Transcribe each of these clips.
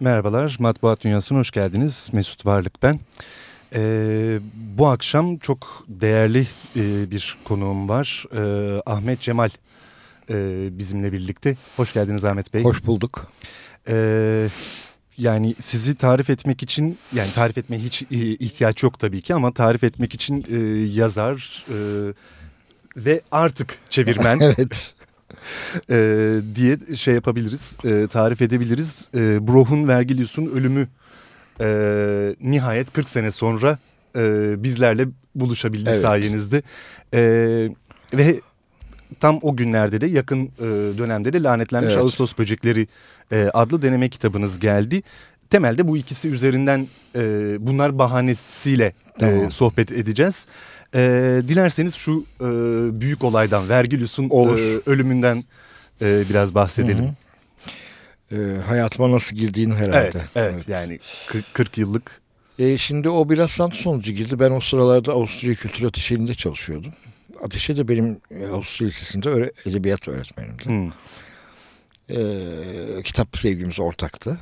Merhabalar, Matbuat Dünyası'na hoş geldiniz. Mesut Varlık ben. Ee, bu akşam çok değerli e, bir konuğum var. Ee, Ahmet Cemal e, bizimle birlikte. Hoş geldiniz Ahmet Bey. Hoş bulduk. Ee, yani sizi tarif etmek için, yani tarif etmeye hiç e, ihtiyaç yok tabii ki ama tarif etmek için e, yazar e, ve artık çevirmen. evet. E, diye şey yapabiliriz, e, tarif edebiliriz. E, Broh'un Vergilius'un ölümü e, nihayet 40 sene sonra e, bizlerle buluşabildi evet. sayenizde. E, ve tam o günlerde de yakın e, dönemde de Lanetlenmiş evet. Ağustos Böcekleri e, adlı deneme kitabınız geldi. Temelde bu ikisi üzerinden e, bunlar bahanesiyle tamam. e, sohbet edeceğiz. E, dilerseniz şu e, büyük olaydan, Vergilius'un e, ölümünden e, biraz bahsedelim. Hı hı. E, hayatıma nasıl girdiğini herhalde. Evet, evet, evet. yani 40, 40 yıllık. E, şimdi o biraz sant sonucu girdi. Ben o sıralarda Avusturya Kültür Ateşeli'nde çalışıyordum. Ateşe de benim e, Avusturya Lisesi'nde öğre, edebiyat öğretmenimdi. Hmm. E, kitap sevgimiz ortaktı.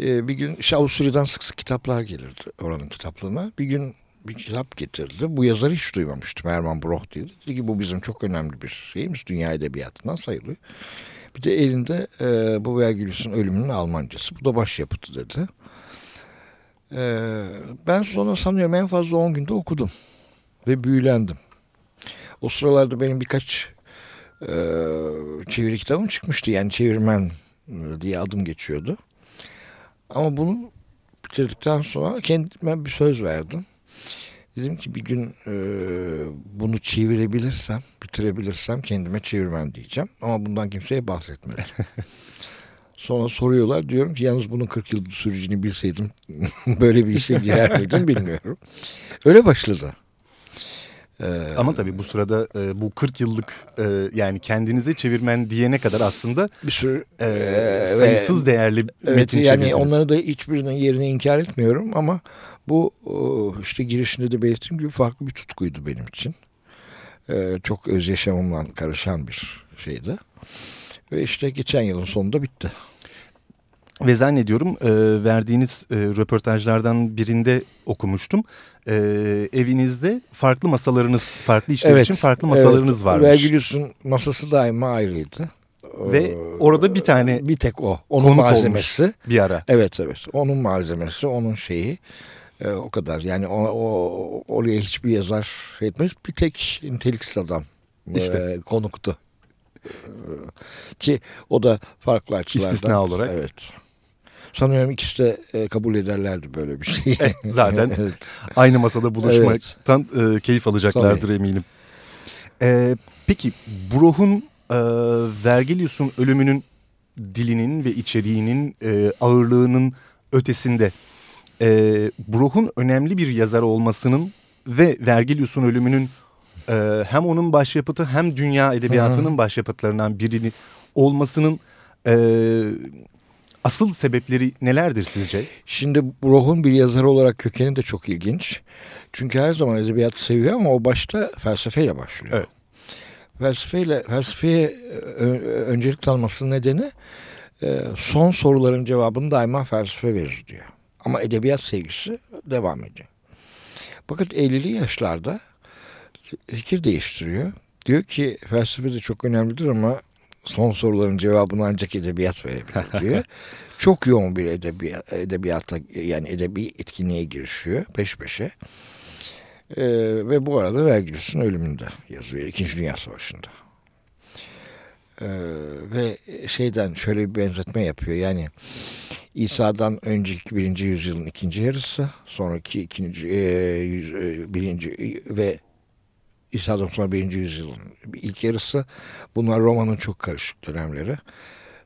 E, bir gün işte Avusturya'dan sık sık kitaplar gelirdi oranın kitaplığına. Bir gün bir kitap getirdi. Bu yazarı hiç duymamıştım. Herman Broch diye. Dedi ki bu bizim çok önemli bir şeyimiz. Dünya edebiyatından sayılıyor. Bir de elinde e, bu Vergilius'un ölümünün Almancası. Bu da başyapıtı dedi. E, ben sonra sanıyorum en fazla 10 günde okudum. Ve büyülendim. O sıralarda benim birkaç e, çeviri kitabım çıkmıştı. Yani çevirmen diye adım geçiyordu. Ama bunu bitirdikten sonra kendime bir söz verdim. Dedim ki bir gün e, bunu çevirebilirsem, bitirebilirsem kendime çevirmen diyeceğim. Ama bundan kimseye bahsetmedim. Sonra soruyorlar. Diyorum ki yalnız bunun 40 yıl sürecini bilseydim böyle bir işe girer miydim bilmiyorum. Öyle başladı. Ee, Ama tabii bu sırada e, bu 40 yıllık e, yani kendinize çevirmen diyene kadar aslında bir sürü e, e, sayısız ve, değerli evet, metin yani çevirdiniz. Onları da hiçbirinin yerini inkar etmiyorum ama bu işte girişinde de belirttiğim gibi farklı bir tutkuydu benim için. E, çok öz yaşamımla karışan bir şeydi. Ve işte geçen yılın sonunda bitti. Ve zannediyorum e, verdiğiniz e, röportajlardan birinde okumuştum. E, evinizde farklı masalarınız, farklı işler evet, için farklı masalarınız evet. varmış. Vergilius'un masası daima ayrıydı. Ve orada bir tane bir tek o. Onun malzemesi. Bir ara. Evet evet. Onun malzemesi, onun şeyi. E, o kadar. Yani o, o oraya hiçbir yazar şey etmez. Bir tek niteliksiz adam işte. e, konuktu. E, ki o da farklı açılardan. İstisna olarak. Evet. Sanıyorum ikisi de e, kabul ederlerdi böyle bir şeyi. E, zaten evet. aynı masada buluşmaktan evet. e, keyif alacaklardır Tabii. eminim. E, peki Broh'un e, Vergilius'un ölümünün dilinin ve içeriğinin e, ağırlığının ötesinde e, Broch'un önemli bir yazar olmasının ve Vergilius'un ölümünün e, hem onun başyapıtı hem dünya edebiyatının Hı -hı. başyapıtlarından birini olmasının e, asıl sebepleri nelerdir sizce? Şimdi Broch'un bir yazar olarak kökeni de çok ilginç. Çünkü her zaman edebiyatı seviyor ama o başta felsefeyle başlıyor. Evet. Felsefeyle, felsefeye öncelik tanımasının nedeni e, son soruların cevabını daima felsefe verir diyor. Ama edebiyat sevgisi devam ediyor. Fakat 50'li yaşlarda fikir değiştiriyor. Diyor ki felsefe de çok önemlidir ama son soruların cevabını ancak edebiyat verebilir diyor. çok yoğun bir edebiyat, edebiyata yani edebi etkinliğe girişiyor peş peşe. Ee, ve bu arada Vergilius'un ölümünde yazıyor. İkinci Dünya Savaşı'nda. Ee, ve şeyden şöyle bir benzetme yapıyor. Yani İsa'dan önceki birinci yüzyılın ikinci yarısı, sonraki ikinci e, yüz, e, birinci ve İsa'dan sonra birinci yüzyılın ilk yarısı. Bunlar Roma'nın çok karışık dönemleri.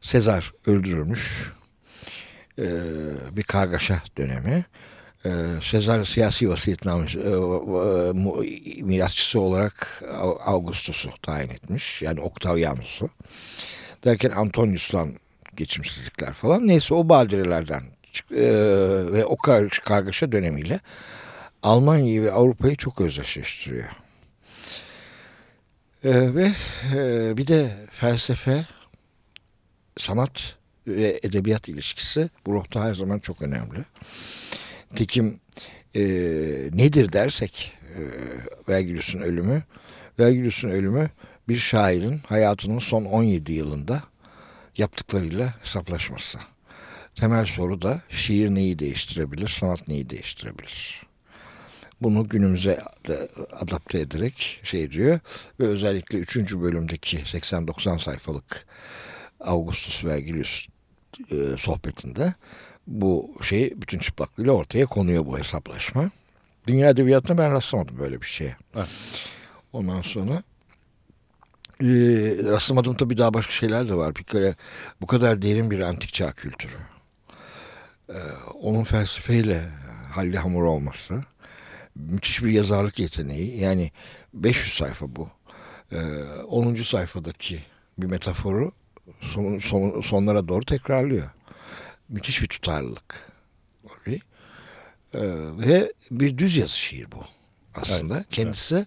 Sezar öldürülmüş. E, bir kargaşa dönemi. E, Sezar siyasi vasiyetnamesi mirasçısı olarak Augustus'u tayin etmiş. Yani Octavianus'u. Derken Antonius'la geçimsizlikler falan. Neyse o badirelerden e, ve o kargaşa dönemiyle Almanya'yı ve Avrupa'yı çok özdeşleştiriyor. E, ve e, bir de felsefe, sanat ve edebiyat ilişkisi Broch'ta her zaman çok önemli. Tekim e, nedir dersek e, Vergilius'un ölümü. Vergilius'un ölümü bir şairin hayatının son 17 yılında yaptıklarıyla hesaplaşması. Temel soru da şiir neyi değiştirebilir, sanat neyi değiştirebilir? Bunu günümüze adapte ederek şey diyor ve özellikle 3. bölümdeki 80-90 sayfalık Augustus Vergilius e, sohbetinde bu şey bütün çıplaklığıyla ortaya konuyor bu hesaplaşma. Dünya edebiyatında ben rastlamadım böyle bir şeye. Evet. Ondan sonra e, rastlamadığım tabii daha başka şeyler de var. Bir kere bu kadar derin bir antik çağ kültürü. E, onun felsefeyle halli hamur olması. Müthiş bir yazarlık yeteneği. Yani 500 sayfa bu. E, 10. sayfadaki bir metaforu son, son, sonlara doğru tekrarlıyor. Müthiş bir tutarlılık. Ee, ve bir düz yazı şiir bu aslında. Evet, Kendisi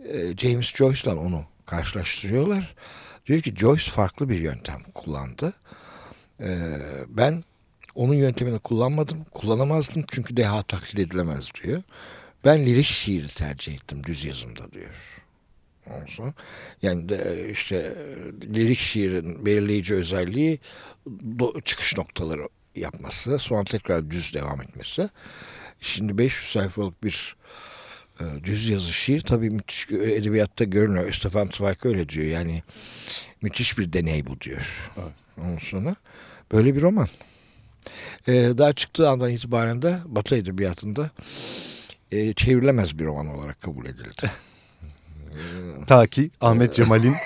evet. E, James Joyce'la onu karşılaştırıyorlar. Diyor ki Joyce farklı bir yöntem kullandı. Ee, ben onun yöntemini kullanmadım, kullanamazdım çünkü deha taklit edilemez diyor. Ben lirik şiiri tercih ettim düz yazımda diyor. Olsa. Yani de işte lirik şiirin belirleyici özelliği çıkış noktaları yapması, sonra tekrar düz devam etmesi. Şimdi 500 sayfalık bir e, düz yazı şiir tabii müthiş edebiyatta görünüyor. Stefan Zweig öyle diyor. Yani müthiş bir deney bu diyor. Evet. Ondan sonra böyle bir roman. E, daha çıktığı andan itibaren de Batı Edebiyatı'nda e, çevrilemez bir roman olarak kabul edildi. Ta ki Ahmet Cemal'in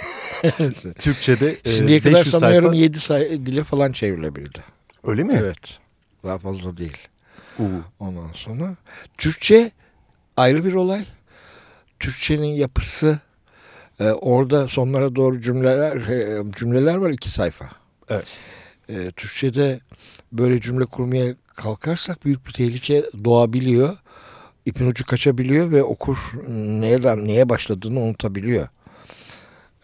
Türkçe'de e, Şimdiye kadar sanıyorum sayfa... 7 say dile falan çevrilebildi. Öyle mi? Evet. Daha fazla değil. Uh. Ondan sonra Türkçe ayrı bir olay. Türkçenin yapısı e, orada sonlara doğru cümleler şey, cümleler var iki sayfa. Evet. E, Türkçe'de böyle cümle kurmaya kalkarsak büyük bir tehlike doğabiliyor. İpin ucu kaçabiliyor ve okur neyden neye başladığını unutabiliyor.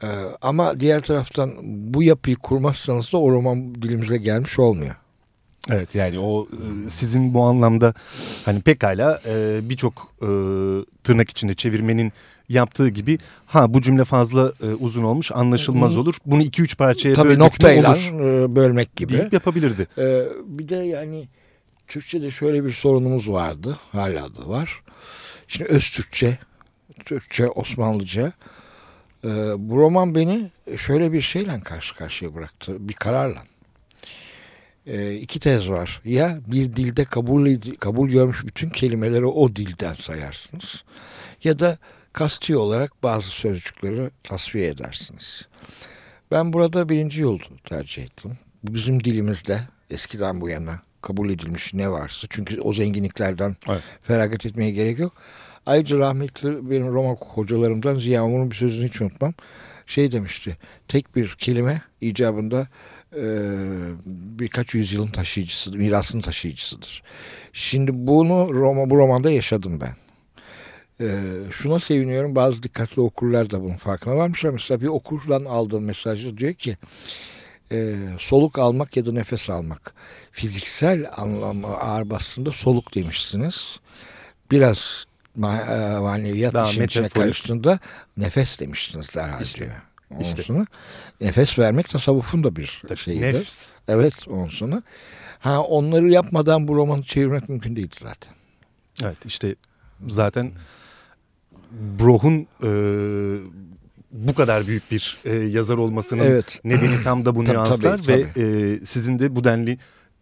Ee, ama diğer taraftan bu yapıyı kurmazsanız da o roman dilimize gelmiş olmuyor. Evet yani o e, sizin bu anlamda hani pekala e, birçok e, tırnak içinde çevirmenin yaptığı gibi ha bu cümle fazla e, uzun olmuş anlaşılmaz olur. Bunu iki üç parçaya Tabii noktayla e, bölmek gibi. Deyip yapabilirdi. Ee, bir de yani Türkçe'de şöyle bir sorunumuz vardı. Hala da var. Şimdi öz Türkçe, Türkçe, Osmanlıca. Ee, bu roman beni şöyle bir şeyle karşı karşıya bıraktı. Bir kararla e, iki tez var. Ya bir dilde kabul kabul görmüş bütün kelimeleri o dilden sayarsınız ya da kasti olarak bazı sözcükleri tasfiye edersiniz. Ben burada birinci yolu tercih ettim. Bizim dilimizde eskiden bu yana kabul edilmiş ne varsa. Çünkü o zenginliklerden evet. feragat etmeye gerek yok. Ayrıca rahmetli benim Roma hocalarımdan Ziya Umur'un bir sözünü hiç unutmam. Şey demişti. Tek bir kelime icabında birkaç yüzyılın taşıyıcısı, mirasının taşıyıcısıdır. Şimdi bunu Roma bu romanda yaşadım ben. Şuna seviniyorum bazı dikkatli okurlar da bunun farkına varmışlar. Mesela bir okurdan aldığım mesajda diyor ki soluk almak ya da nefes almak. Fiziksel anlamı ağır bastığında soluk demişsiniz. Biraz maneviyat Daha işin içine karıştığında nefes demiştiniz derhal işte. diyor. İşte. nefes vermek tasavvufun da bir şeyiydi. Nefs. Evet sonra. Ha onları yapmadan bu romanı çevirmek mümkün değildi zaten. Evet işte zaten Broh'un e, bu kadar büyük bir e, yazar olmasının evet. nedeni tam da bu nüanslar tabii, tabii. ve e, sizin de bu denli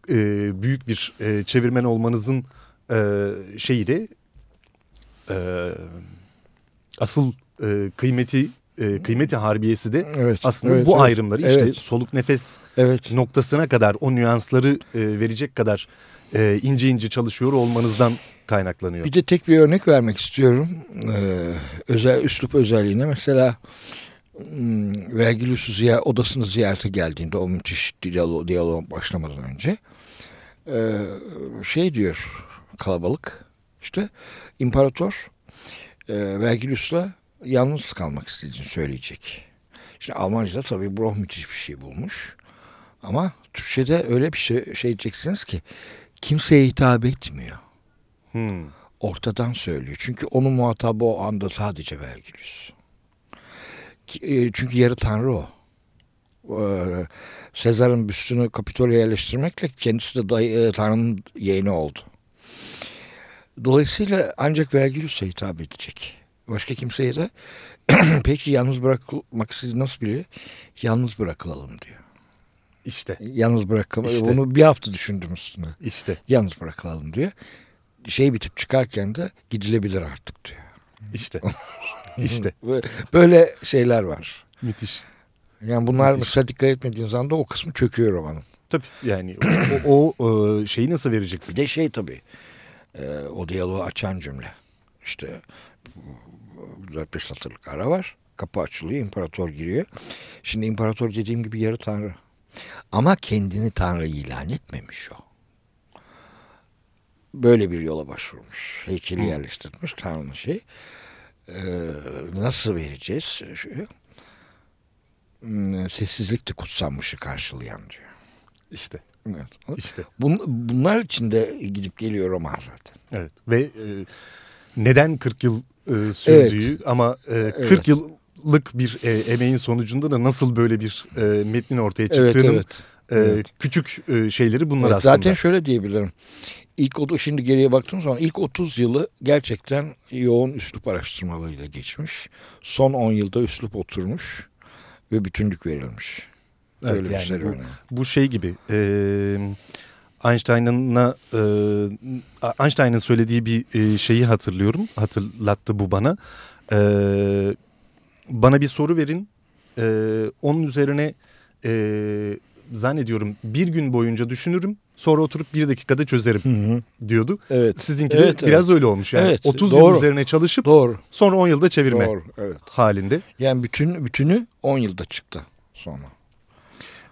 e, büyük bir e, çevirmen olmanızın e, şeyi de e, asıl e, kıymeti e, kıymeti harbiyesi de evet, aslında evet, bu evet, ayrımları işte evet. soluk nefes evet. noktasına kadar o nüansları e, verecek kadar e, ince ince çalışıyor olmanızdan kaynaklanıyor. Bir de tek bir örnek vermek istiyorum. Ee, özel üslup özelliğine mesela hmm, Vergilius'u ziyaret, odasını ziyarete geldiğinde o müthiş diyalog, diyalog başlamadan önce e, şey diyor kalabalık işte imparator e, Vergilius'la yalnız kalmak istediğini söyleyecek. İşte Almanca'da tabii Broh müthiş bir şey bulmuş. Ama Türkçe'de öyle bir şey, şey diyeceksiniz ki kimseye hitap etmiyor. Hmm. Ortadan söylüyor. Çünkü onun muhatabı o anda sadece Vergilius. E, çünkü yarı tanrı o. Ee, Sezar'ın büstünü Kapitolya yerleştirmekle kendisi de dayı, e, Tanrı'nın yeğeni oldu. Dolayısıyla ancak Vergilius'a hitap edecek. Başka kimseye de peki yalnız bırakmak istediği nasıl biri? Yalnız bırakılalım diyor. İşte. Yalnız bırakalım. İşte. Onu bir hafta düşündüm üstüne. İşte. Yalnız bırakalım diyor. Şey bitip çıkarken de gidilebilir artık diyor. İşte. İşte. Böyle şeyler var. Müthiş. Yani bunlar Müthiş. mesela dikkat etmediğin zaman da o kısmı çöküyor romanın. Tabii yani o, o, o şeyi nasıl vereceksin? Bir de şey tabii e, o diyaloğu açan cümle. İşte 4-5 satırlık ara var. Kapı açılıyor, imparator giriyor. Şimdi imparator dediğim gibi yarı tanrı. Ama kendini tanrı ilan etmemiş o. Böyle bir yola başvurmuş. Heykeli yerleştirmiş tanrının şey. Ee, nasıl vereceğiz? Şu, hmm, sessizlik de kutsanmışı karşılayan diyor. İşte. Evet. İşte. Bun, bunlar içinde gidip geliyor roman zaten. Evet. Ve e, neden 40 yıl e, sürdüğü evet. ama e, 40 evet. yıllık bir e, emeğin sonucunda da nasıl böyle bir e, metnin ortaya çıktığının evet, evet. E, evet. küçük e, şeyleri bunlar evet, aslında. Zaten şöyle diyebilirim. İlk şimdi geriye baktığım zaman ilk 30 yılı gerçekten yoğun üslup araştırmalarıyla geçmiş. Son 10 yılda üslup oturmuş ve bütünlük verilmiş. Evet, Öyle yani bu, bu şey gibi e, Einstein'ın e, Einstein'ın söylediği bir e, şeyi hatırlıyorum. Hatırlattı bu bana. E, bana bir soru verin. E, onun üzerine e, zannediyorum bir gün boyunca düşünürüm. Sonra oturup bir dakikada çözerim hı hı. diyordu. Evet. Sizinki de evet, biraz evet. öyle olmuş. Yani evet, 30 doğru. yıl üzerine çalışıp doğru. sonra 10 yılda çevirme doğru, evet. halinde. Yani bütün bütünü 10 yılda çıktı sonra.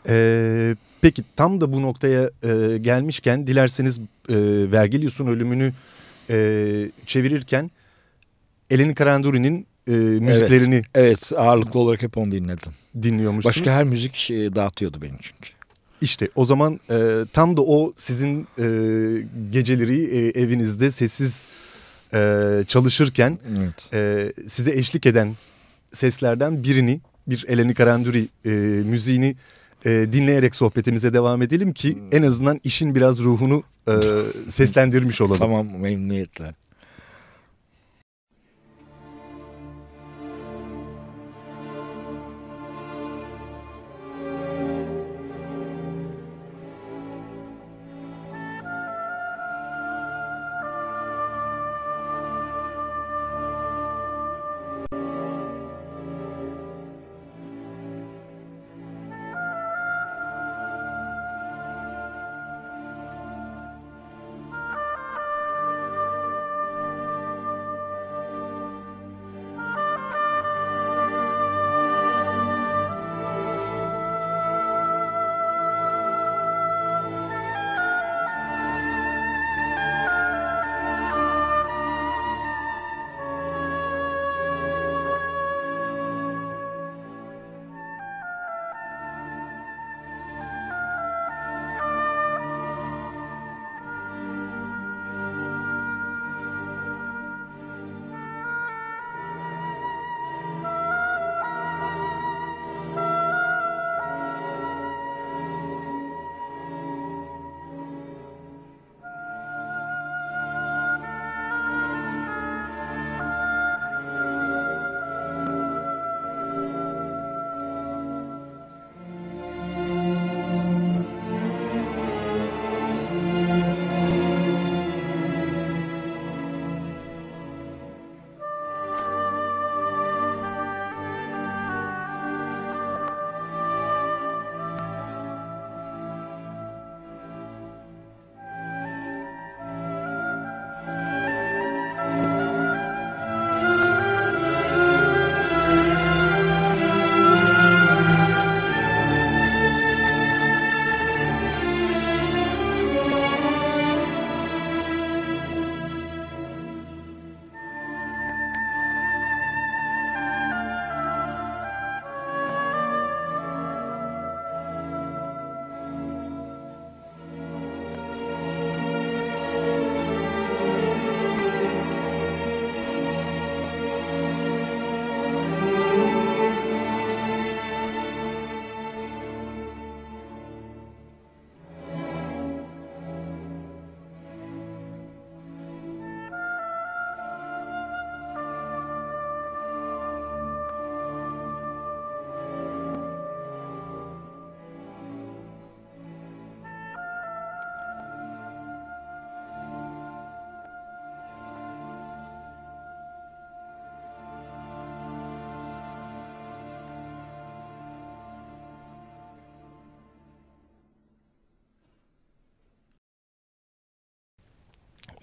Ee, peki tam da bu noktaya e, gelmişken dilerseniz e, Vergilius'un ölümünü e, çevirirken Eleni Karanduri'nin e, müziklerini... Evet, evet ağırlıklı olarak hep onu dinledim. Dinliyormuşsunuz. Başka her müzik e, dağıtıyordu beni çünkü. İşte o zaman e, tam da o sizin e, geceleri e, evinizde sessiz e, çalışırken evet. e, size eşlik eden seslerden birini bir Eleni Karanduri e, müziğini e, dinleyerek sohbetimize devam edelim ki hmm. en azından işin biraz ruhunu e, seslendirmiş olalım. tamam memnuniyetle.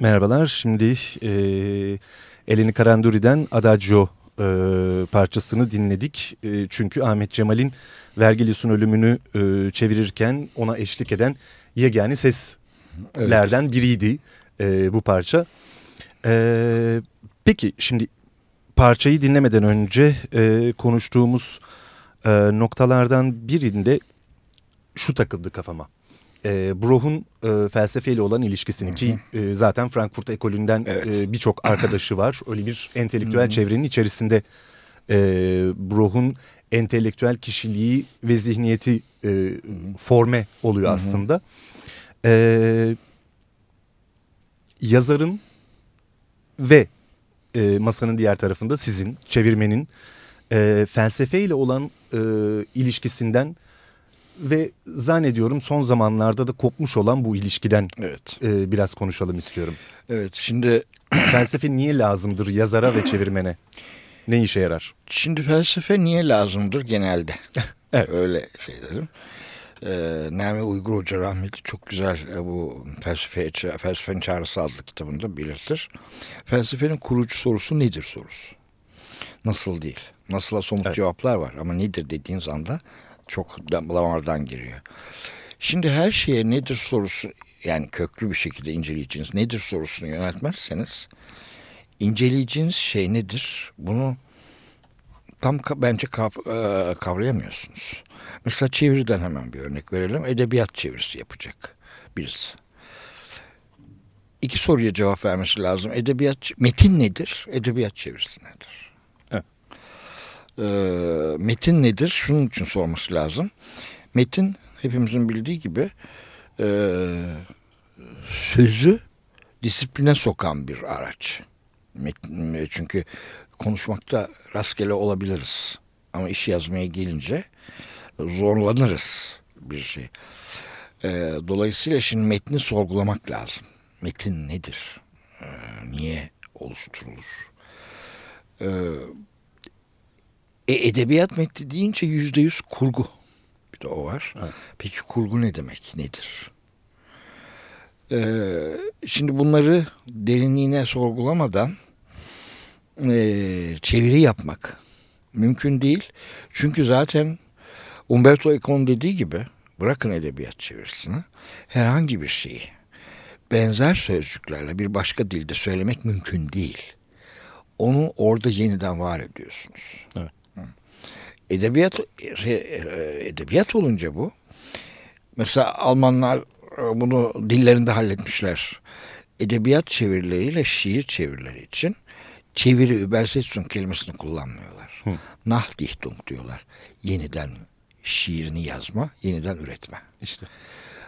Merhabalar. Şimdi e, Eleni Karanduri'den Adagio e, parçasını dinledik. E, çünkü Ahmet Cemal'in Vergilius'un ölümünü e, çevirirken ona eşlik eden yegani seslerden evet. biriydi e, bu parça. E, peki şimdi parçayı dinlemeden önce e, konuştuğumuz e, noktalardan birinde şu takıldı kafama e, Broh'un e, felsefeyle olan ilişkisini ki e, zaten Frankfurt ekolünden evet. e, birçok arkadaşı var. Öyle bir entelektüel çevrenin içerisinde e, Broh'un entelektüel kişiliği ve zihniyeti e, forme oluyor aslında. E, yazarın ve e, masanın diğer tarafında sizin çevirmenin e, felsefeyle olan e, ilişkisinden ve zannediyorum son zamanlarda da kopmuş olan bu ilişkiden evet. e, biraz konuşalım istiyorum. Evet şimdi... Felsefe niye lazımdır yazara ve çevirmene? Ne işe yarar? Şimdi felsefe niye lazımdır genelde? evet. Öyle şey dedim. Ee, Nami Uygur Hoca rahmetli çok güzel e, bu felsefe, Felsefenin Çağrısı adlı kitabında belirtir. Felsefenin kurucu sorusu nedir sorusu. Nasıl değil. Nasıl'a somut evet. cevaplar var ama nedir dediğiniz anda çok damardan giriyor. Şimdi her şeye nedir sorusu yani köklü bir şekilde inceleyeceğiniz nedir sorusunu yöneltmezseniz inceleyeceğiniz şey nedir bunu tam bence kav e, kavrayamıyorsunuz. Mesela çeviriden hemen bir örnek verelim. Edebiyat çevirisi yapacak birisi. İki soruya cevap vermesi lazım. Edebiyat metin nedir? Edebiyat çevirisi nedir? E, metin nedir? Şunun için sorması lazım. Metin hepimizin bildiği gibi e, sözü disipline sokan bir araç. Metin, çünkü konuşmakta rastgele olabiliriz. Ama iş yazmaya gelince zorlanırız bir şey. E, dolayısıyla şimdi metni sorgulamak lazım. Metin nedir? E, niye oluşturulur? E, e, edebiyat metni deyince yüzde yüz kurgu. Bir de o var. Evet. Peki kurgu ne demek? Nedir? Ee, şimdi bunları derinliğine sorgulamadan e, çeviri yapmak mümkün değil. Çünkü zaten Umberto Eco'nun dediği gibi bırakın edebiyat çevirisini herhangi bir şeyi benzer sözcüklerle bir başka dilde söylemek mümkün değil. Onu orada yeniden var ediyorsunuz. Evet. Edebiyat şey, e, edebiyat olunca bu. Mesela Almanlar e, bunu dillerinde halletmişler. Edebiyat çevirileriyle şiir çevirileri için çeviri Übersetzung kelimesini kullanmıyorlar. Hı. Nachdichtung diyorlar. Yeniden şiirini yazma, yeniden üretme. İşte.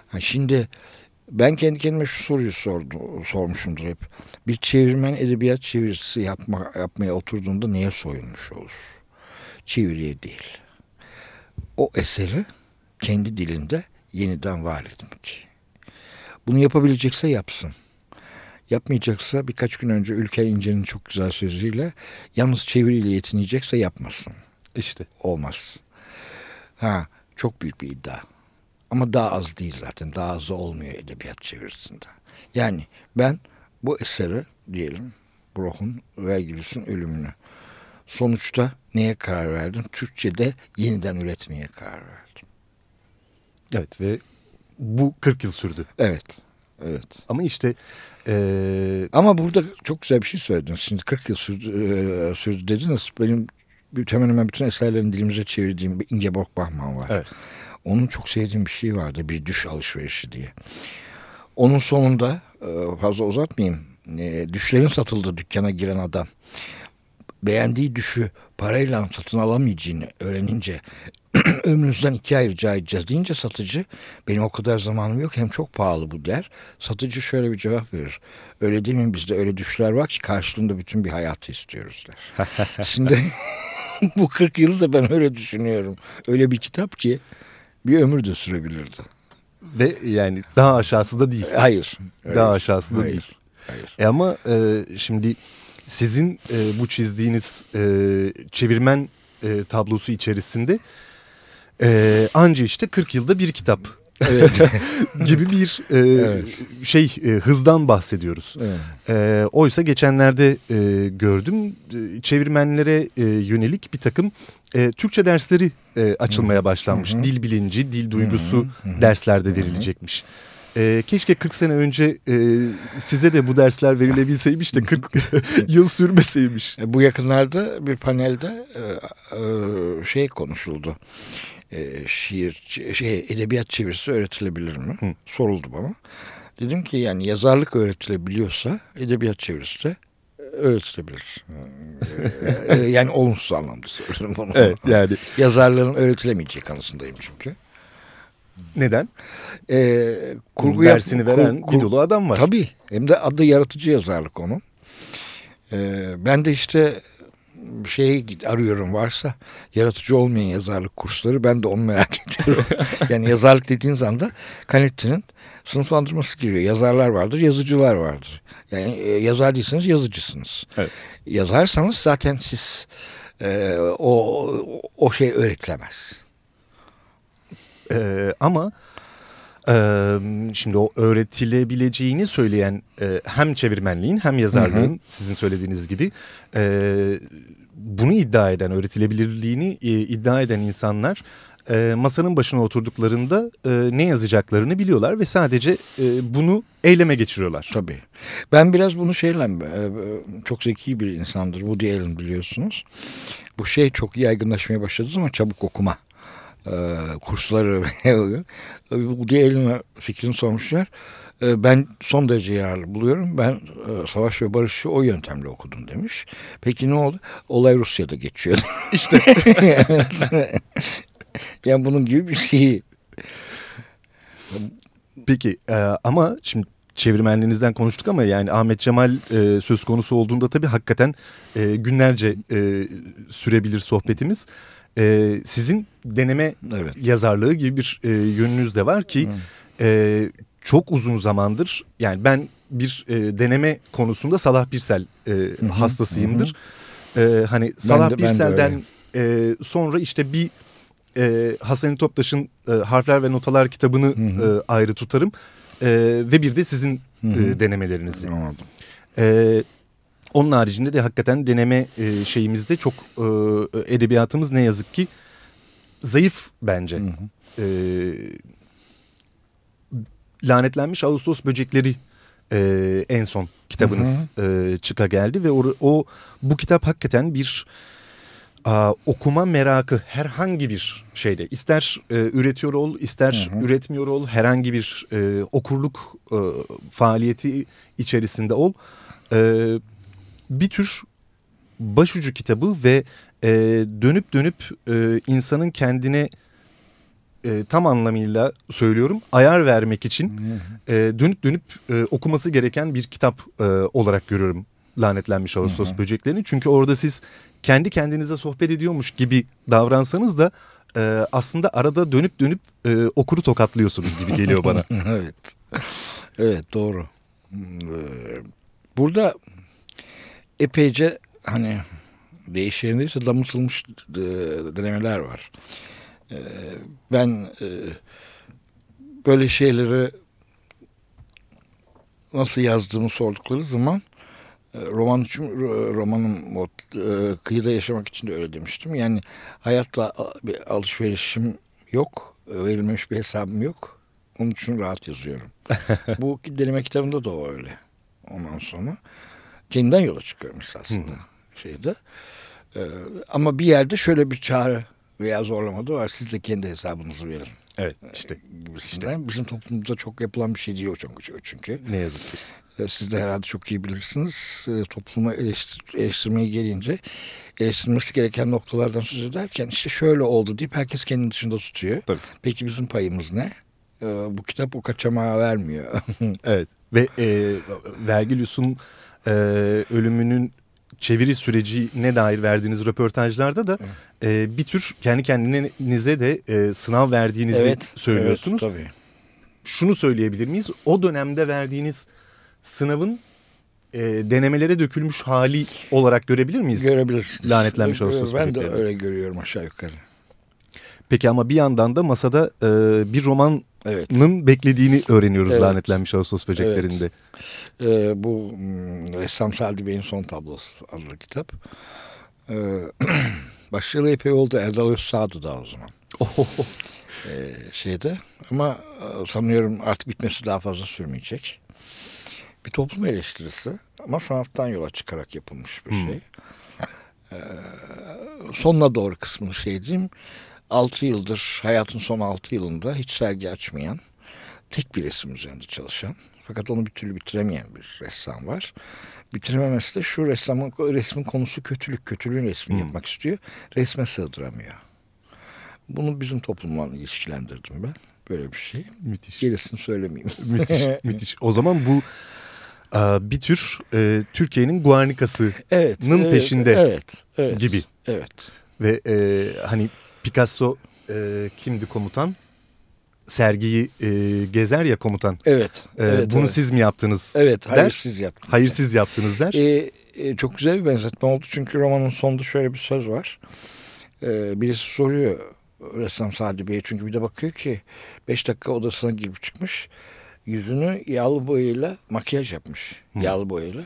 Ha şimdi ben kendi kendime şu soruyu sordum, sormuşumdur hep. Bir çevirmen edebiyat çevirisi yapma, yapmaya oturduğunda neye soyunmuş olur? Çeviriye değil. O eseri kendi dilinde yeniden var etmek. Bunu yapabilecekse yapsın. Yapmayacaksa birkaç gün önce Ülker İnce'nin çok güzel sözüyle yalnız çeviriyle yetinecekse yapmasın. İşte. Olmaz. Ha, çok büyük bir iddia. Ama daha az değil zaten. Daha az olmuyor edebiyat çevirisinde. Yani ben bu eseri diyelim Broch'un Vergilius'un ölümünü sonuçta neye karar verdim? Türkçe'de yeniden üretmeye karar verdim. Evet ve bu 40 yıl sürdü. Evet. Evet. Ama işte ee... ama burada çok güzel bir şey söyledin. Şimdi 40 yıl sürdü, e, sürdü dediniz. Benim hemen hemen bütün eserlerin dilimize çevirdiğim bir Ingeborg Bachmann var. Evet. Onun çok sevdiğim bir şey vardı. Bir düş alışverişi diye. Onun sonunda fazla uzatmayayım. Düşlerin satıldığı dükkana giren adam beğendiği düşü parayla satın alamayacağını öğrenince ömrünüzden iki ay rica edeceğiz deyince satıcı benim o kadar zamanım yok hem çok pahalı bu der. Satıcı şöyle bir cevap verir. Öyle değil mi bizde öyle düşler var ki karşılığında bütün bir hayatı istiyoruz der. Şimdi bu 40 yılı da ben öyle düşünüyorum. Öyle bir kitap ki bir ömür de sürebilirdi. Ve yani daha aşağısı da değil. Hayır. Daha hayır, aşağısı da hayır, değil. Hayır. E ama e, şimdi sizin e, bu çizdiğiniz e, çevirmen e, tablosu içerisinde e, anca işte 40 yılda bir kitap Evet. gibi bir e, evet. şey e, hızdan bahsediyoruz. Evet. E, oysa geçenlerde e, gördüm e, çevirmenlere e, yönelik bir takım e, Türkçe dersleri e, açılmaya başlanmış. Hı hı. Dil bilinci, dil duygusu hı hı. derslerde verilecekmiş. Hı hı. E, keşke 40 sene önce e, size de bu dersler verilebilseymiş de 40 yıl sürmeseymiş. E, bu yakınlarda bir panelde e, e, şey konuşuldu. E, şiir, şey edebiyat çevirisi öğretilebilir mi? Hı. Soruldu bana. Dedim ki yani yazarlık öğretilebiliyorsa edebiyat çevirisi de öğretilebilir. E, e, yani olumsuz anlamda söylüyorum bunu. Evet yani. Yazarlığın öğretilemeyeceği kanısındayım çünkü. Neden? Ee, kurgu dersini yap, veren kur, bir dolu adam var. Tabii. Hem de adı yaratıcı yazarlık onun. Ee, ben de işte şey arıyorum varsa yaratıcı olmayan yazarlık kursları ben de onu merak ediyorum. yani yazarlık dediğiniz anda Canetti'nin sınıflandırması giriyor. Yazarlar vardır, yazıcılar vardır. Yani e, yazar değilseniz yazıcısınız. Evet. Yazarsanız zaten siz e, o o şey öğretilemez. Ee, ama e, şimdi o öğretilebileceğini söyleyen e, hem çevirmenliğin hem yazarlığın hı hı. sizin söylediğiniz gibi e, bunu iddia eden öğretilebilirliğini e, iddia eden insanlar e, masanın başına oturduklarında e, ne yazacaklarını biliyorlar ve sadece e, bunu eyleme geçiriyorlar. Tabii. Ben biraz bunu şeyle e, çok zeki bir insandır. Woody Allen biliyorsunuz. Bu şey çok yaygınlaşmaya başladı ama çabuk okuma e, kursları Woody Allen'a fikrini sormuşlar. E, ben son derece yararlı buluyorum. Ben e, Savaş ve Barış'ı o yöntemle okudum demiş. Peki ne oldu? Olay Rusya'da geçiyor. İşte. yani bunun gibi bir şey. Peki e, ama şimdi çevirmenliğinizden konuştuk ama yani Ahmet Cemal e, söz konusu olduğunda tabii hakikaten e, günlerce e, sürebilir sohbetimiz e, sizin deneme evet. yazarlığı gibi bir e, yönünüz de var ki e, çok uzun zamandır yani ben bir e, deneme konusunda Salah Birsel e, hı hı, hastasıyımdır. Hı. E, hani Salah ben de, Birsel'den e, sonra işte bir e, Hasan Toptaş'ın e, Harfler ve Notalar kitabını hı hı. E, ayrı tutarım. E, ve bir de sizin hı hı. E, denemelerinizi. Anladım. E, onun haricinde de hakikaten deneme e, şeyimizde çok e, edebiyatımız ne yazık ki zayıf bence. Hı hı. E, lanetlenmiş Ağustos böcekleri e, en son kitabınız hı hı. E, çıka geldi ve o, o bu kitap hakikaten bir a, okuma merakı herhangi bir şeyde ister e, üretiyor ol ister hı hı. üretmiyor ol herhangi bir e, okurluk e, faaliyeti içerisinde ol. E, bir tür başucu kitabı ve e, dönüp dönüp e, insanın kendine e, tam anlamıyla söylüyorum ayar vermek için e, dönüp dönüp e, okuması gereken bir kitap e, olarak görüyorum lanetlenmiş Ağustos Hı-hı. böceklerini. Çünkü orada siz kendi kendinize sohbet ediyormuş gibi davransanız da e, aslında arada dönüp dönüp e, okuru tokatlıyorsunuz gibi geliyor bana. evet. Evet doğru. Hmm, e, burada epeyce hani değişeniyse damıtılmış e, denemeler var. E, ben e, böyle şeyleri nasıl yazdığımı sordukları zaman roman için romanım kıyıda yaşamak için de öyle demiştim. Yani hayatla bir alışverişim yok, verilmiş bir hesabım yok. Onun için rahat yazıyorum. Bu deneme kitabında da o öyle. Ondan sonra kendimden yola çıkıyorum esasında Hı. şeyde. Ee, ama bir yerde şöyle bir çağrı veya zorlama da var. Siz de kendi hesabınızı verin. Evet işte. Gibisinden. Bizim toplumumuzda çok yapılan bir şey değil o çünkü. Ne yazık ki. Ee, siz de herhalde çok iyi bilirsiniz. Ee, topluma eleştir, eleştirmeye gelince eleştirilmesi gereken noktalardan söz ederken işte şöyle oldu deyip herkes kendini dışında tutuyor. Tabii. Peki bizim payımız ne? Bu kitap o kaçamağı vermiyor. evet ve e, Vergilius'un e, ölümünün çeviri sürecine dair verdiğiniz röportajlarda da e, bir tür kendi kendinize de e, sınav verdiğinizi evet, söylüyorsunuz. Evet, tabii. Şunu söyleyebilir miyiz? O dönemde verdiğiniz sınavın e, denemelere dökülmüş hali olarak görebilir miyiz? Görebilirsiniz. Lanetlenmiş Ağustos Ben de öyle görüyorum aşağı yukarı. Peki ama bir yandan da masada e, bir roman evet. beklediğini öğreniyoruz evet. lanetlenmiş Ağustos böceklerinde. Evet. Ee, bu hmm, ressam Saldi Bey'in son tablosu adlı kitap. Ee, başlayalı epey oldu. Erdal Özsağ'dı da o zaman. Ee, şeyde ama e, sanıyorum artık bitmesi daha fazla sürmeyecek. Bir toplum eleştirisi ama sanattan yola çıkarak yapılmış bir hmm. şey. Ee, sonuna doğru kısmını şey diyeyim. 6 yıldır, hayatın son 6 yılında hiç sergi açmayan, tek bir resim üzerinde çalışan, fakat onu bir türlü bitiremeyen bir ressam var. Bitirememesi de şu ressamın, resmin konusu kötülük, kötülüğün resmini hmm. yapmak istiyor. Resme sığdıramıyor. Bunu bizim toplumla ilişkilendirdim ben. Böyle bir şey. Müthiş. Gerisini söylemeyeyim. müthiş, müthiş. O zaman bu bir tür e, Türkiye'nin Guernica'sının evet, evet, peşinde evet, evet, gibi. Evet. Ve e, hani Picasso e, kimdi komutan? Sergiyi e, gezer ya komutan. Evet. E, evet bunu evet. siz mi yaptınız? Evet, der. hayır siz yaptınız. Hayır siz yaptınız der. E, e, çok güzel bir benzetme oldu çünkü romanın sonunda şöyle bir söz var. E, birisi soruyor ressam Sadi Bey'e çünkü bir de bakıyor ki beş dakika odasına girip çıkmış yüzünü yağlı boyayla makyaj yapmış. Hı. Yağlı boyayla.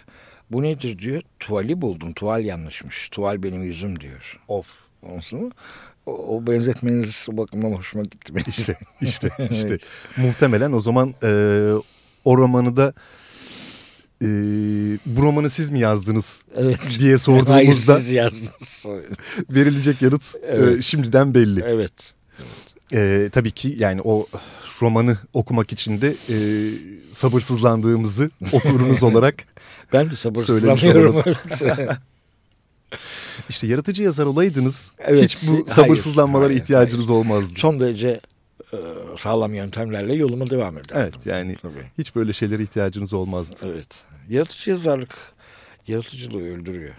Bu nedir diyor. Tuvali buldum. Tuval yanlışmış. Tuval benim yüzüm diyor. Of. Olsun o, o benzetmeniz o bakımdan hoşuma gitti. Benim. İşte işte işte. Muhtemelen o zaman e, o romanı da e, bu romanı siz mi yazdınız evet. diye sorduğumuzda Hayır, siz yazdınız. verilecek yanıt e, evet. e, şimdiden belli. Evet. evet. E, tabii ki yani o romanı okumak için de e, sabırsızlandığımızı okurunuz olarak ben de sabırsızlanıyorum. İşte yaratıcı yazar olaydınız evet, hiç bu sabırsızlanmalara hayır, ihtiyacınız hayır. olmazdı. Son derece e, sağlam yöntemlerle yoluma devam ederdim. Evet yani Tabii. hiç böyle şeylere ihtiyacınız olmazdı. Evet. Yaratıcı yazarlık yaratıcılığı öldürüyor.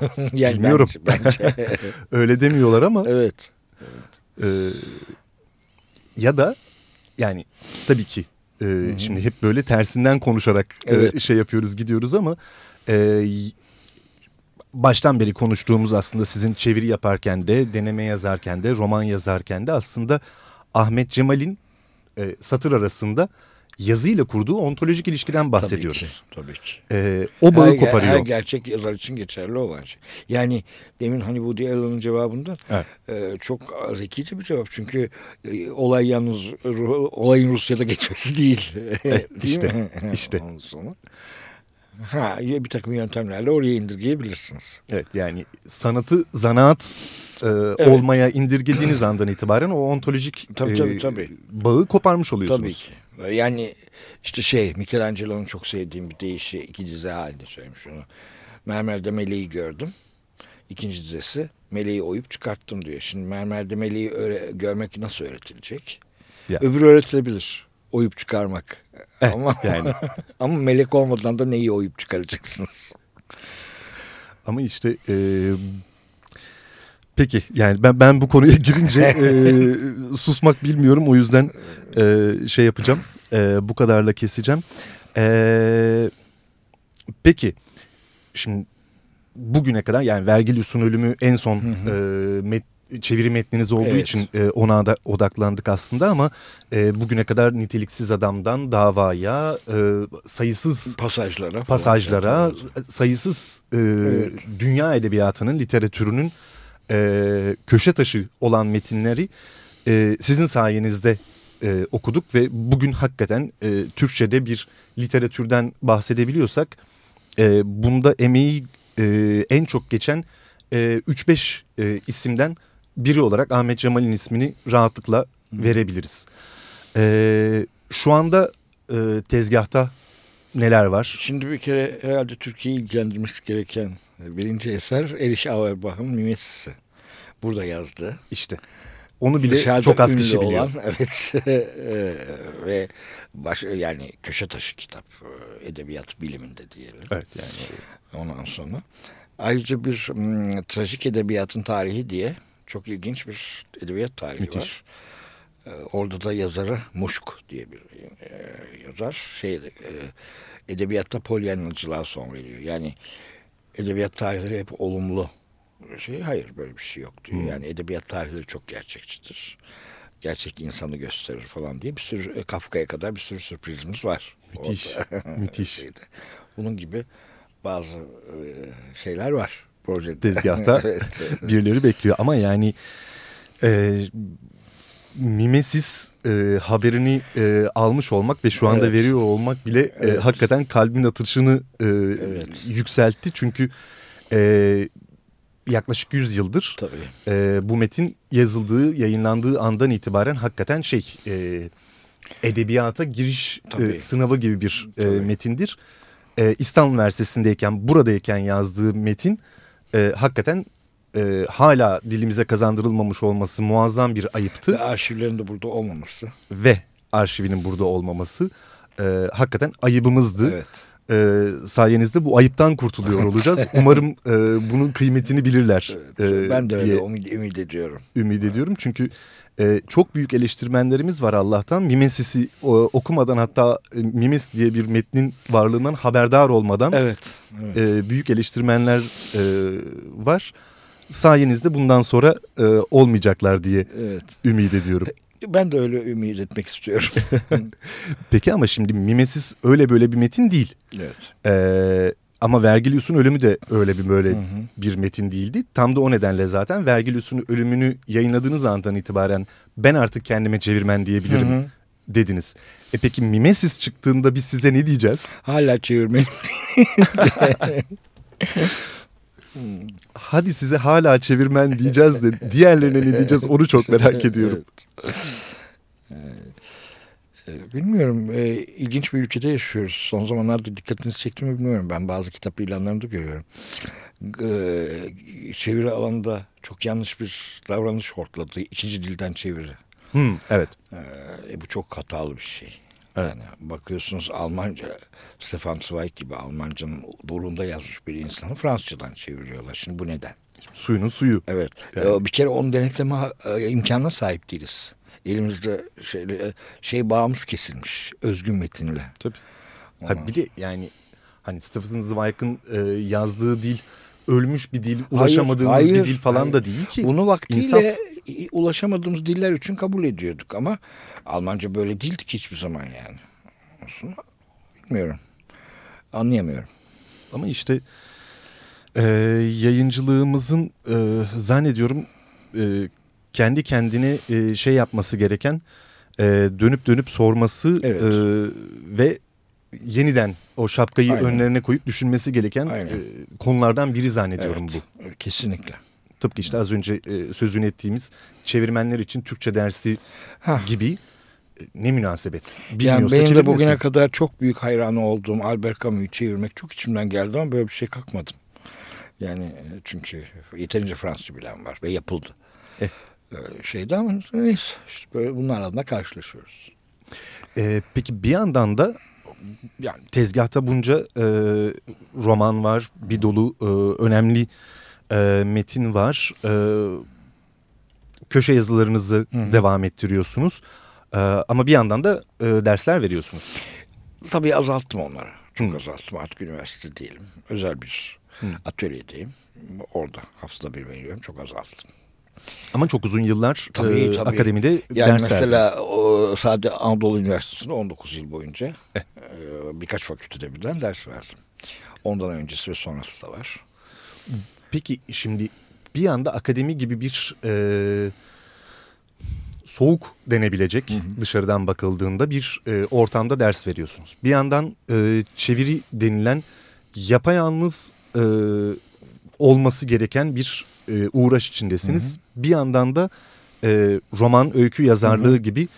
yani Bilmiyorum. Bence, bence. Öyle demiyorlar ama. Evet. evet. E, ya da yani tabii ki e, Hı -hı. şimdi hep böyle tersinden konuşarak e, evet. e, şey yapıyoruz gidiyoruz ama e, baştan beri konuştuğumuz aslında sizin çeviri yaparken de deneme yazarken de roman yazarken de aslında Ahmet Cemal'in e, satır arasında yazıyla kurduğu ontolojik ilişkiden bahsediyoruz. Tabii ki. Tabii ki. Ee, o bağı her, koparıyor. Her gerçek yazar için geçerli olan şey. Yani demin hani bu Allen'ın cevabından evet. e, çok zekice bir cevap. Çünkü e, olay yalnız olayın Rusya'da geçmesi değil. Eh, değil işte. Mi? işte. Ondan sonra. Ha, bir takım yöntemlerle oraya indirgeyebilirsiniz. Evet yani sanatı zanaat e, evet. olmaya indirgediğiniz andan itibaren o ontolojik tabii, tabii, tabii. bağı koparmış oluyorsunuz. Tabii ki. Yani işte şey Michelangelo'nun çok sevdiğim bir deyişi iki dize halinde söylemiş onu. Mermerde meleği gördüm. İkinci dizesi meleği oyup çıkarttım diyor. Şimdi mermerde meleği öğre görmek nasıl öğretilecek? Ya. Öbürü öğretilebilir. Oyup çıkarmak. Eh, ama yani. ama melek olmadan da neyi oyup çıkaracaksınız? Ama işte e, Peki yani ben ben bu konuya girince e, susmak bilmiyorum o yüzden e, şey yapacağım e, bu kadarla keseceğim. E, peki şimdi bugüne kadar yani Vergilius'un ölümü en son hı hı. E, met, çeviri metniniz olduğu evet. için e, ona da odaklandık aslında ama e, bugüne kadar niteliksiz adamdan davaya e, sayısız pasajlara pasajlara sayısız e, evet. dünya edebiyatının literatürünün e, köşe taşı olan metinleri e, sizin sayenizde e, okuduk ve bugün hakikaten e, Türkçe'de bir literatürden bahsedebiliyorsak e, bunda emeği e, en çok geçen e, 3-5 e, isimden biri olarak Ahmet Cemal'in ismini rahatlıkla verebiliriz. E, şu anda e, tezgahta neler var? Şimdi bir kere herhalde Türkiye'yi ilgilendirmesi gereken birinci eser Erich Auerbach'ın Mimesisi. Burada yazdı. İşte. Onu bile Dışarıda çok az kişi biliyor. Olan, evet. Ve baş, yani köşe taşı kitap edebiyat biliminde diyelim. Evet yani. Ondan sonra. Ayrıca bir trajik edebiyatın tarihi diye çok ilginç bir edebiyat tarihi Müthiş. var. Orada da yazarı Muşk diye bir e, yazar. Şey, e, edebiyatta polyanlıcılığa son veriyor. Yani edebiyat tarihleri hep olumlu şey. Hayır böyle bir şey yok diyor. Hmm. Yani edebiyat tarihleri çok gerçekçidir. gerçek insanı gösterir falan diye bir sürü e, Kafka'ya kadar bir sürü sürprizimiz var. Müthiş, müthiş. Şeyde. Bunun gibi bazı e, şeyler var projede. Tezgahta evet. birileri bekliyor ama yani e, Mimesis e, haberini e, almış olmak ve şu anda evet. veriyor olmak bile e, evet. e, hakikaten kalbin atışını e, evet. yükseltti. Çünkü e, yaklaşık 100 yıldır e, bu metin yazıldığı, yayınlandığı andan itibaren hakikaten şey e, edebiyata giriş e, sınavı gibi bir e, metindir. E, İstanbul Üniversitesi'ndeyken, buradayken yazdığı metin e, hakikaten e, hala dilimize kazandırılmamış olması muazzam bir ayıptı. Ve arşivlerin de burada olmaması. Ve arşivinin burada olmaması e, hakikaten ayıbımızdı. Evet. E, sayenizde bu ayıptan kurtuluyor olacağız. Umarım e, bunun kıymetini bilirler. Evet, e, ben de öyle ümit, ümit ediyorum. Ümit ediyorum çünkü e, çok büyük eleştirmenlerimiz var Allah'tan. Mimesis'i o, okumadan hatta e, Mimes diye bir metnin varlığından haberdar olmadan evet, evet. E, büyük eleştirmenler e, var sayenizde bundan sonra e, olmayacaklar diye evet. ümit ediyorum. Ben de öyle ümit etmek istiyorum. Peki ama şimdi Mimesis öyle böyle bir metin değil. Evet. Ee, ama Vergilius'un ölümü de öyle bir böyle hı hı. bir metin değildi. Tam da o nedenle zaten Vergilius'un ölümünü yayınladığınız andan itibaren ben artık kendime çevirmen diyebilirim hı hı. dediniz. E peki Mimesis çıktığında biz size ne diyeceğiz? Hala çevirmenim. Hadi size hala çevirmen diyeceğiz de diğerlerine ne diyeceğiz onu çok merak ediyorum. Ee, bilmiyorum. E, ilginç bir ülkede yaşıyoruz. Son zamanlarda dikkatinizi çekti mi bilmiyorum. Ben bazı kitap ilanlarında görüyorum. E, çeviri alanında çok yanlış bir davranış ortaladı. İkinci dilden çeviri. Hmm, evet. E, bu çok hatalı bir şey. Evet. Yani bakıyorsunuz Almanca, Stefan Zweig gibi Almanca'nın doğrunda yazmış bir insanı Fransızcadan çeviriyorlar. Şimdi bu neden? Suyunun suyu. Evet. Yani. Bir kere onu denetleme e, imkanına sahip değiliz. Elimizde şey, şey bağımız kesilmiş özgün metinle. Tabii. Ha, bir de yani hani Stefan Zweig'ın e, yazdığı dil ölmüş bir dil, ulaşamadığımız hayır, bir dil falan hayır. da değil ki. Bunu vaktiyle İnsaf... ulaşamadığımız diller için kabul ediyorduk ama Almanca böyle değildi ki hiçbir zaman yani. Bilmiyorum. Anlayamıyorum. Ama işte e, yayıncılığımızın e, zannediyorum e, kendi kendine e, şey yapması gereken e, dönüp dönüp sorması evet. e, ve yeniden o şapkayı Aynen. önlerine koyup düşünmesi gereken e, konulardan biri zannediyorum evet. bu. Kesinlikle. Tıpkı işte az önce e, sözünü ettiğimiz çevirmenler için Türkçe dersi Hah. gibi e, ne münasebet. Bilmiyorsa yani benim de bugüne kadar çok büyük hayranı olduğum Albert Camus'u çevirmek çok içimden geldi ama böyle bir şey kalkmadım. Yani e, çünkü yeterince Fransızca bilen var ve yapıldı. Eh. E, şeydi ama neyse işte böyle bunlarla da karşılaşıyoruz. Ee, peki bir yandan da yani tezgahta bunca e, roman var, bir dolu e, önemli e, metin var. E, köşe yazılarınızı Hı. devam ettiriyorsunuz. E, ama bir yandan da e, dersler veriyorsunuz. Tabii azalttım onları. Çok Hı. azalttım artık üniversite değilim. Özel bir Hı. atölyedeyim. Orada haftada bir veriyorum. Çok azalttım. Ama çok uzun yıllar tabii, e, tabii. akademide yani ders mesela verdiniz. o, sadece Anadolu Üniversitesi'nde 19 yıl boyunca eh. e, birkaç fakültede birden ders verdim. Ondan öncesi ve sonrası da var. Peki şimdi bir anda akademi gibi bir e, soğuk denebilecek hı hı. dışarıdan bakıldığında bir e, ortamda ders veriyorsunuz. Bir yandan e, çeviri denilen yapayalnız e, olması gereken bir e, uğraş içindesiniz. Hı hı. Bir yandan da e, roman, öykü yazarlığı hı hı. gibi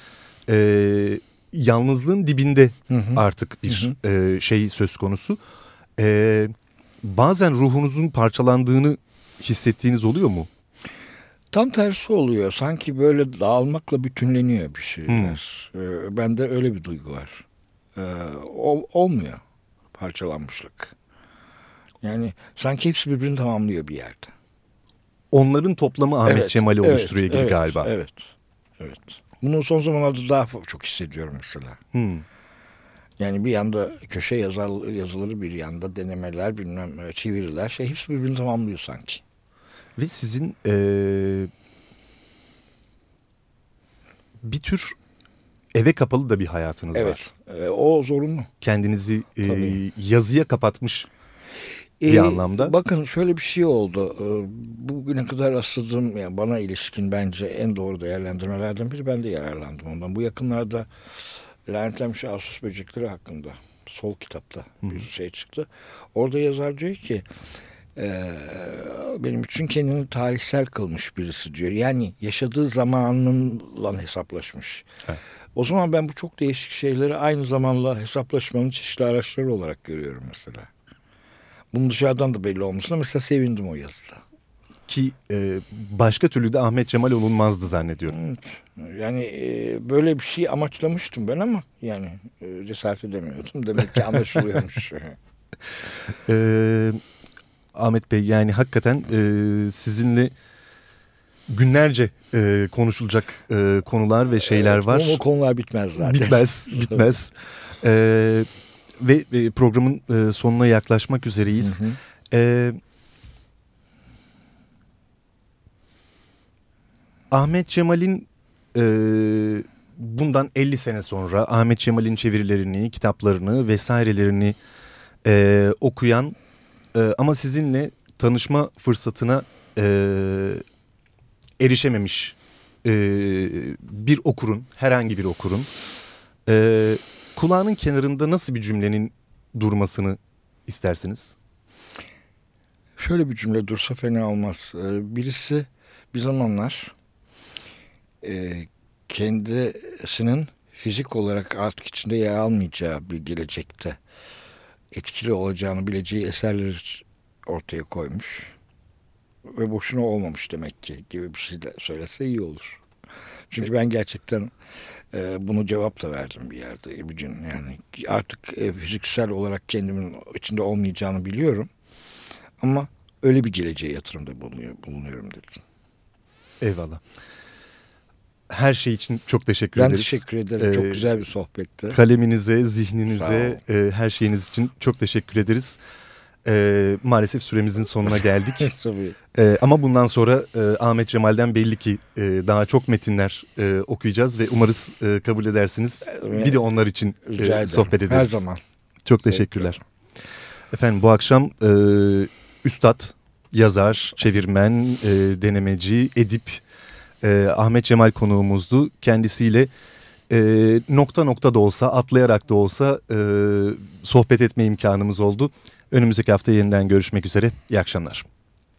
e, yalnızlığın dibinde hı hı. artık bir hı hı. E, şey söz konusu. E, bazen ruhunuzun parçalandığını hissettiğiniz oluyor mu? Tam tersi oluyor. Sanki böyle dağılmakla bütünleniyor bir şeyler. Hmm. Bende öyle bir duygu var. Ee, ol, olmuyor parçalanmışlık. Yani sanki hepsi birbirini tamamlıyor bir yerde. Onların toplamı Ahmet evet, Cemal'i evet, oluşturuyor gibi evet, galiba. Evet, evet. Bunu son zamanlarda daha çok hissediyorum mesela. Hmm. Yani bir yanda köşe yazar, yazıları bir yanda denemeler bilmem e, çeviriler şey hepsi birbirini tamamlıyor sanki. Ve sizin e, bir tür eve kapalı da bir hayatınız evet, var. Evet. O zorunlu. Kendinizi e, yazıya kapatmış bir ee, anlamda. Bakın şöyle bir şey oldu. Ee, bugüne kadar rastladığım yani bana ilişkin bence en doğru değerlendirmelerden biri ben de yararlandım ondan. Bu yakınlarda lanetlenmiş Ağustos böcekleri hakkında sol kitapta bir Hı. şey çıktı. Orada yazar diyor ki e, benim için kendini tarihsel kılmış birisi diyor. Yani yaşadığı zamanınla hesaplaşmış. Evet. O zaman ben bu çok değişik şeyleri aynı zamanla hesaplaşmanın çeşitli araçları olarak görüyorum mesela. Bunun dışarıdan da belli olmasına mesela sevindim o yazıda. Ki e, başka türlü de Ahmet Cemal olunmazdı zannediyorum. Evet. Yani e, böyle bir şey amaçlamıştım ben ama yani e, cesaret edemiyordum. Demek ki anlaşılıyormuş. e, Ahmet Bey yani hakikaten e, sizinle günlerce e, konuşulacak e, konular ve şeyler evet, var. O konular bitmez zaten. Bitmez, bitmez. e, ve e, programın e, sonuna yaklaşmak üzereyiz. Hı hı. E, Ahmet Cemal'in e, bundan 50 sene sonra Ahmet Cemal'in çevirilerini, kitaplarını vesairelerini e, okuyan e, ama sizinle tanışma fırsatına e, erişememiş e, bir okurun, herhangi bir okurun e, kulağının kenarında nasıl bir cümlenin durmasını istersiniz? Şöyle bir cümle dursa fena olmaz. E, birisi bir zamanlar e, kendisinin fizik olarak artık içinde yer almayacağı bir gelecekte etkili olacağını bileceği eserler ortaya koymuş. Ve boşuna olmamış demek ki gibi bir şey de söylese iyi olur. Çünkü ben gerçekten e, bunu cevap da verdim bir yerde bir gün. Yani artık e, fiziksel olarak kendimin içinde olmayacağını biliyorum. Ama öyle bir geleceğe yatırımda bulunuyor, bulunuyorum dedim. Eyvallah her şey için çok teşekkür ben ederiz. Ben teşekkür ederim. Ee, çok güzel bir sohbetti. Kaleminize, zihninize, e, her şeyiniz için çok teşekkür ederiz. E, maalesef süremizin sonuna geldik. Tabii. E, ama bundan sonra e, Ahmet Cemal'den belli ki e, daha çok metinler e, okuyacağız ve umarız e, kabul edersiniz. E, bir de onlar için e, sohbet ederiz. Her zaman. Çok teşekkürler. Efendim bu akşam e, üstad, yazar, çevirmen, e, denemeci, edip e, Ahmet Cemal konuğumuzdu. Kendisiyle e, nokta nokta da olsa atlayarak da olsa e, sohbet etme imkanımız oldu. Önümüzdeki hafta yeniden görüşmek üzere. İyi akşamlar.